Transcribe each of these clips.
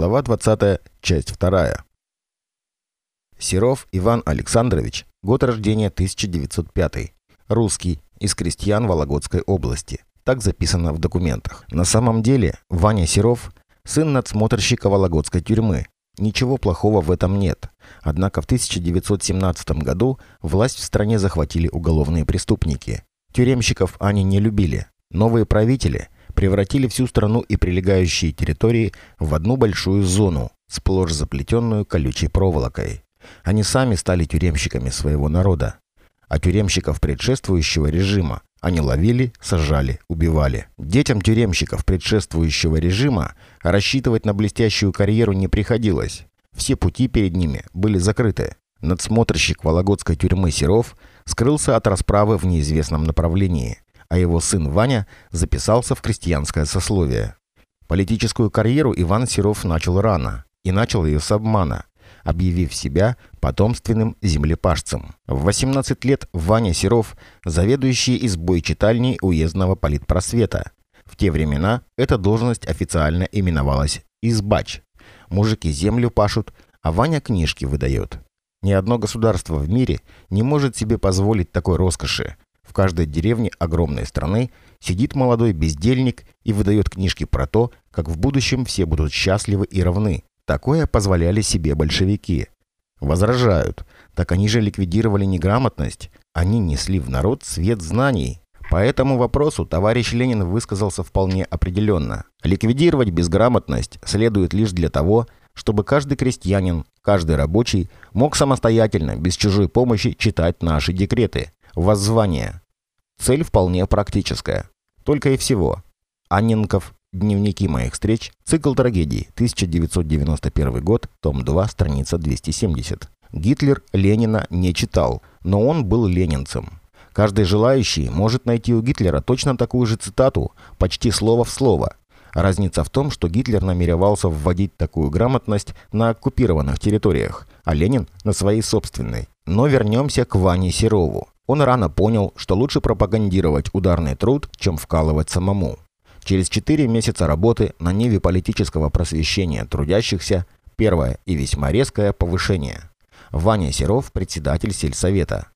Глава 20, часть 2. Серов Иван Александрович, год рождения 1905. Русский, из крестьян Вологодской области. Так записано в документах. На самом деле, Ваня Серов – сын надсмотрщика Вологодской тюрьмы. Ничего плохого в этом нет. Однако в 1917 году власть в стране захватили уголовные преступники. Тюремщиков они не любили. Новые правители – превратили всю страну и прилегающие территории в одну большую зону, сплошь заплетенную колючей проволокой. Они сами стали тюремщиками своего народа. А тюремщиков предшествующего режима они ловили, сажали, убивали. Детям тюремщиков предшествующего режима рассчитывать на блестящую карьеру не приходилось. Все пути перед ними были закрыты. Надсмотрщик Вологодской тюрьмы Серов скрылся от расправы в неизвестном направлении а его сын Ваня записался в крестьянское сословие. Политическую карьеру Иван Серов начал рано, и начал ее с обмана, объявив себя потомственным землепашцем. В 18 лет Ваня Серов, заведующий избой читальней уездного политпросвета. В те времена эта должность официально именовалась «избач». Мужики землю пашут, а Ваня книжки выдает. Ни одно государство в мире не может себе позволить такой роскоши, в каждой деревне огромной страны сидит молодой бездельник и выдает книжки про то, как в будущем все будут счастливы и равны. Такое позволяли себе большевики. Возражают, так они же ликвидировали неграмотность, они несли в народ свет знаний. По этому вопросу товарищ Ленин высказался вполне определенно. Ликвидировать безграмотность следует лишь для того, чтобы каждый крестьянин, каждый рабочий мог самостоятельно, без чужой помощи читать наши декреты. Воззвание. Цель вполне практическая. Только и всего. Анненков. Дневники моих встреч. Цикл трагедий. 1991 год. Том 2. Страница 270. Гитлер Ленина не читал, но он был ленинцем. Каждый желающий может найти у Гитлера точно такую же цитату, почти слово в слово. Разница в том, что Гитлер намеревался вводить такую грамотность на оккупированных территориях, а Ленин – на своей собственной. Но вернемся к Ване Серову. Он рано понял, что лучше пропагандировать ударный труд, чем вкалывать самому. Через 4 месяца работы на ниве политического просвещения трудящихся первое и весьма резкое повышение. Ваня Серов, председатель сельсовета.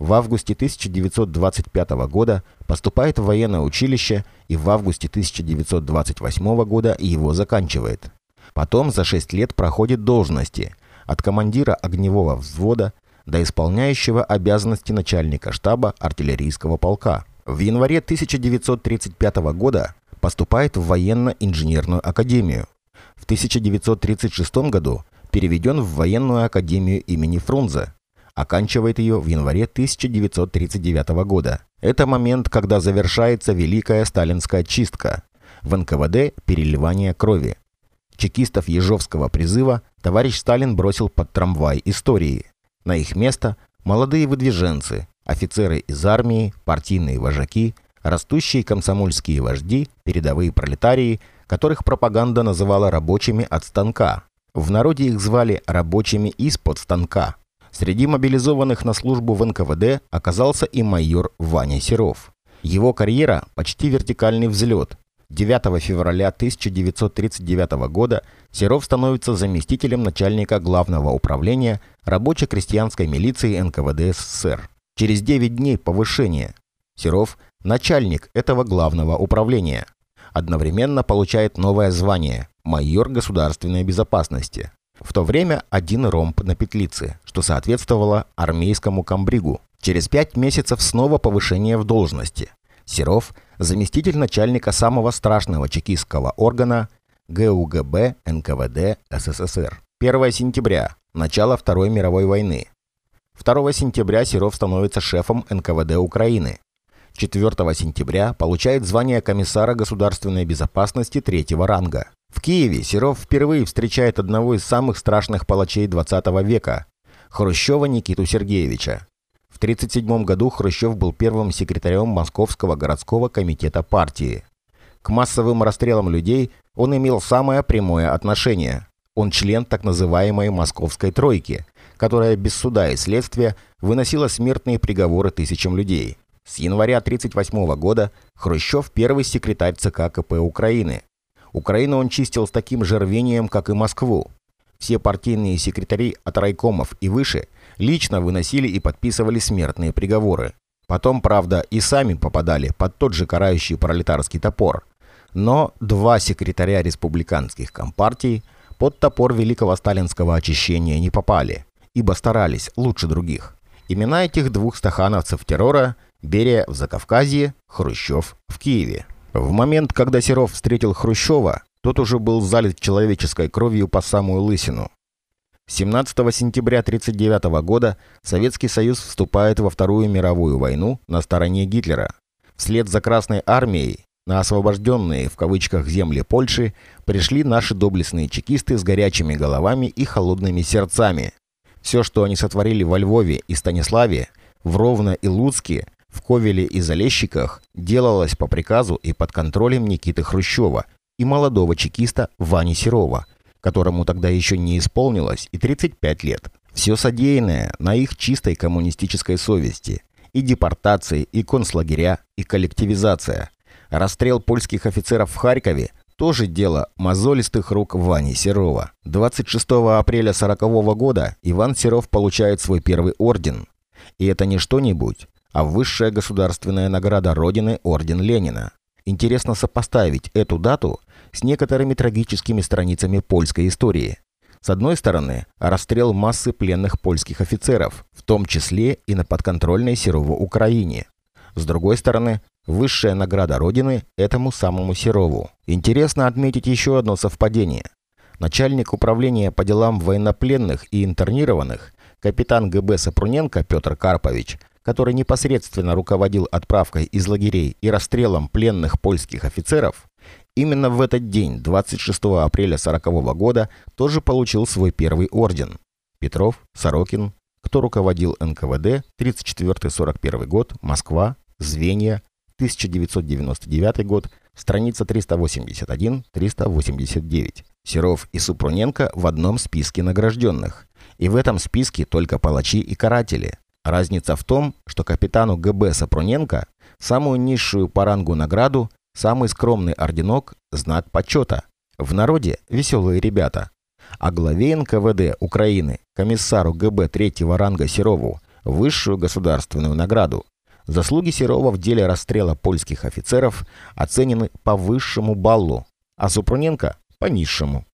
В августе 1925 года поступает в военное училище и в августе 1928 года его заканчивает. Потом за 6 лет проходит должности от командира огневого взвода до исполняющего обязанности начальника штаба артиллерийского полка. В январе 1935 года поступает в военно-инженерную академию. В 1936 году переведен в военную академию имени Фрунзе. Оканчивает ее в январе 1939 года. Это момент, когда завершается Великая Сталинская чистка. В НКВД переливание крови. Чекистов Ежовского призыва товарищ Сталин бросил под трамвай истории. На их место молодые выдвиженцы, офицеры из армии, партийные вожаки, растущие комсомольские вожди, передовые пролетарии, которых пропаганда называла рабочими от станка. В народе их звали рабочими из-под станка. Среди мобилизованных на службу в НКВД оказался и майор Ваня Серов. Его карьера – почти вертикальный взлет. 9 февраля 1939 года Серов становится заместителем начальника главного управления рабоче-крестьянской милиции НКВД СССР. Через 9 дней повышение. Серов – начальник этого главного управления. Одновременно получает новое звание – майор государственной безопасности. В то время один ромб на петлице, что соответствовало армейскому комбригу. Через пять месяцев снова повышение в должности. Серов – заместитель начальника самого страшного чекистского органа ГУГБ НКВД СССР. 1 сентября. Начало Второй мировой войны. 2 сентября Серов становится шефом НКВД Украины. 4 сентября получает звание комиссара государственной безопасности третьего ранга. В Киеве Серов впервые встречает одного из самых страшных палачей 20 века – Хрущева Никиту Сергеевича. В 1937 году Хрущев был первым секретарем Московского городского комитета партии. К массовым расстрелам людей он имел самое прямое отношение. Он член так называемой «Московской тройки», которая без суда и следствия выносила смертные приговоры тысячам людей. С января 1938 года Хрущев первый секретарь ЦК КП Украины. Украину он чистил с таким же рвением, как и Москву. Все партийные секретари от райкомов и выше лично выносили и подписывали смертные приговоры. Потом, правда, и сами попадали под тот же карающий пролетарский топор. Но два секретаря республиканских компартий под топор великого сталинского очищения не попали, ибо старались лучше других. Имена этих двух стахановцев террора – Берия в Закавказье, Хрущев в Киеве. В момент, когда Серов встретил Хрущева, тот уже был залит человеческой кровью по самую лысину. 17 сентября 1939 года Советский Союз вступает во Вторую мировую войну на стороне Гитлера. Вслед за Красной армией на освобожденные в кавычках земли Польши пришли наши доблестные чекисты с горячими головами и холодными сердцами. Все, что они сотворили во Львове и Станиславе, в Ровно и Луцке, в Ковеле и Залещиках, делалось по приказу и под контролем Никиты Хрущева и молодого чекиста Вани Серова – которому тогда еще не исполнилось и 35 лет. Все содеянное на их чистой коммунистической совести. И депортации, и концлагеря, и коллективизация. Расстрел польских офицеров в Харькове тоже дело мозолистых рук Вани Серова. 26 апреля 40 года Иван Серов получает свой первый орден. И это не что-нибудь, а высшая государственная награда Родины Орден Ленина. Интересно сопоставить эту дату с некоторыми трагическими страницами польской истории. С одной стороны, расстрел массы пленных польских офицеров, в том числе и на подконтрольной Серову Украине. С другой стороны, высшая награда Родины этому самому Серову. Интересно отметить еще одно совпадение. Начальник управления по делам военнопленных и интернированных, капитан ГБ Сапруненко Петр Карпович, который непосредственно руководил отправкой из лагерей и расстрелом пленных польских офицеров, Именно в этот день, 26 апреля 1940 года, тоже получил свой первый орден. Петров, Сорокин, кто руководил НКВД, 34-41 год, Москва, Звенья, 1999 год, страница 381-389. Серов и Супруненко в одном списке награжденных. И в этом списке только палачи и каратели. Разница в том, что капитану ГБ Сапруненко самую низшую по рангу награду Самый скромный орденок – знак почета. В народе – веселые ребята. А главе НКВД Украины, комиссару ГБ третьего ранга Серову, высшую государственную награду. Заслуги Серова в деле расстрела польских офицеров оценены по высшему баллу, а Супруненко – по низшему.